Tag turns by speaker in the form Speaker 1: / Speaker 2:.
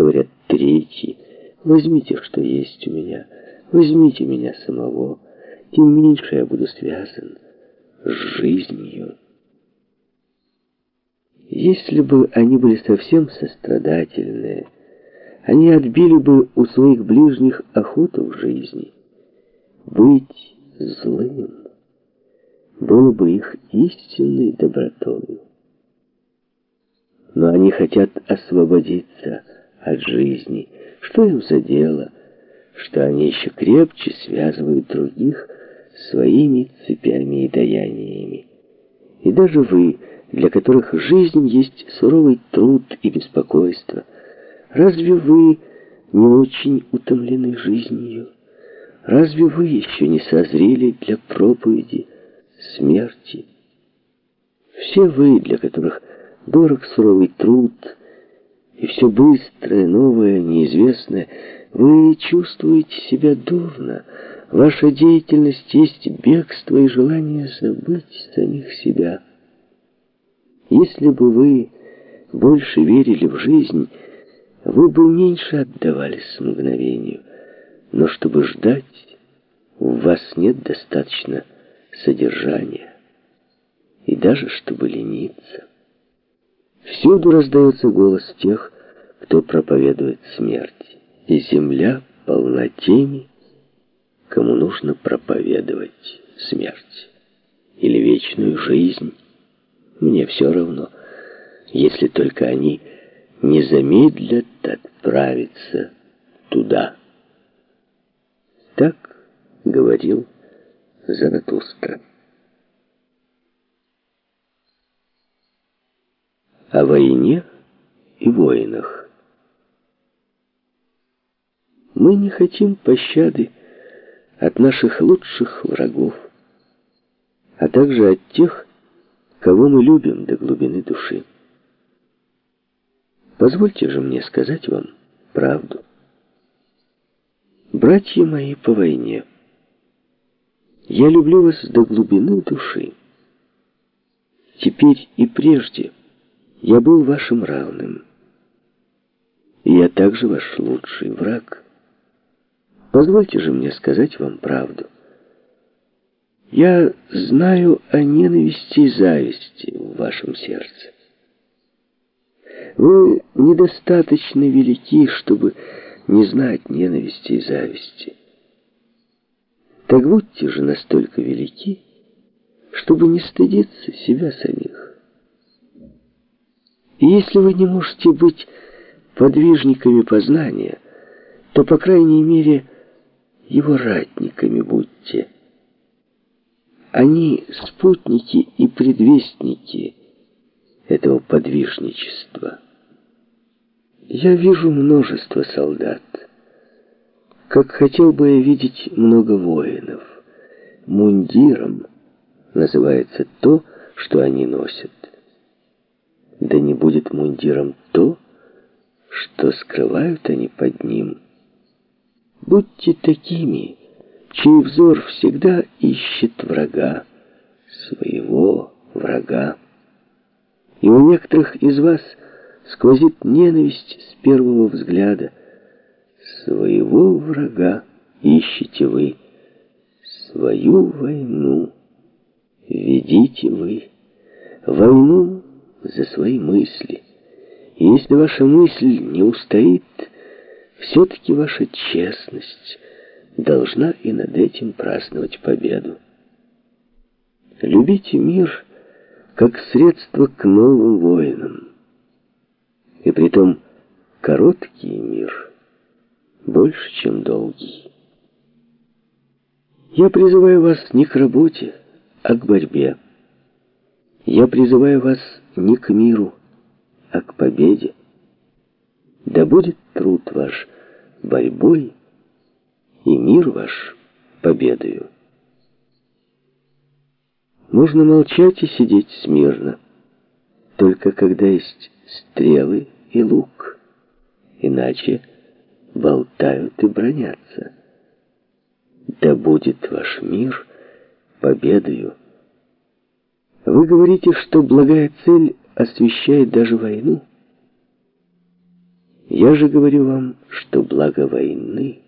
Speaker 1: говорят третьи. Возьмите, что есть у меня, возьмите меня самого, тем меньше я буду связан с жизнью. Если бы они были совсем сострадательные, они отбили бы у своих ближних охоту в жизни. Быть злым было бы их истинной добротой. Но они хотят освободиться от жизни. Что им за дело, что они еще крепче связывают других своими цепями и даяниями? И даже вы, для которых жизнь есть суровый труд и беспокойство, разве вы не очень утомлены жизнью? Разве вы еще не созрели для проповеди смерти? Все вы, для которых дорог суровый труд, и все быстрое, новое, неизвестное, вы чувствуете себя дурно. Ваша деятельность есть бегство и желание забыть самих себя. Если бы вы больше верили в жизнь, вы бы меньше отдавались мгновению. Но чтобы ждать, у вас нет достаточно содержания. И даже чтобы лениться. Всюду раздается голос тех, кто проповедует смерть. И земля полна теми, кому нужно проповедовать смерть или вечную жизнь. Мне все равно, если только они не замедлят отправиться туда. Так говорил Заратустра. о войне и воинах. Мы не хотим пощады от наших лучших врагов, а также от тех, кого мы любим до глубины души. Позвольте же мне сказать вам правду. Братья мои по войне, я люблю вас до глубины души. Теперь и прежде – я был вашим равным. Я также ваш лучший враг. Позвольте же мне сказать вам правду. Я знаю о ненависти и зависти в вашем сердце. Вы недостаточно велики, чтобы не знать ненависти и зависти. Так будьте же настолько велики, чтобы не стыдиться себя самих. И если вы не можете быть подвижниками познания, то, по крайней мере, его ратниками будьте. Они спутники и предвестники этого подвижничества. Я вижу множество солдат, как хотел бы я видеть много воинов. Мундиром называется то, что они носят да не будет мундиром то, что скрывают они под ним. Будьте такими, чей взор всегда ищет врага, своего врага. И у некоторых из вас сквозит ненависть с первого взгляда. Своего врага ищете вы, свою войну ведите вы. Войну за свои мысли. И если ваша мысль не устоит, все-таки ваша честность должна и над этим праздновать победу. Любите мир как средство к новым воинам. И притом короткий мир больше, чем долгий. Я призываю вас не к работе, а к борьбе. Я призываю вас не к миру, а к победе. Да будет труд ваш борьбой, и мир ваш победою. Можно молчать и сидеть смирно, только когда есть стрелы и лук, иначе болтают и бронятся. Да будет ваш мир победою. Вы говорите, что благая цель освещает даже войну. Я же говорю вам, что благо войны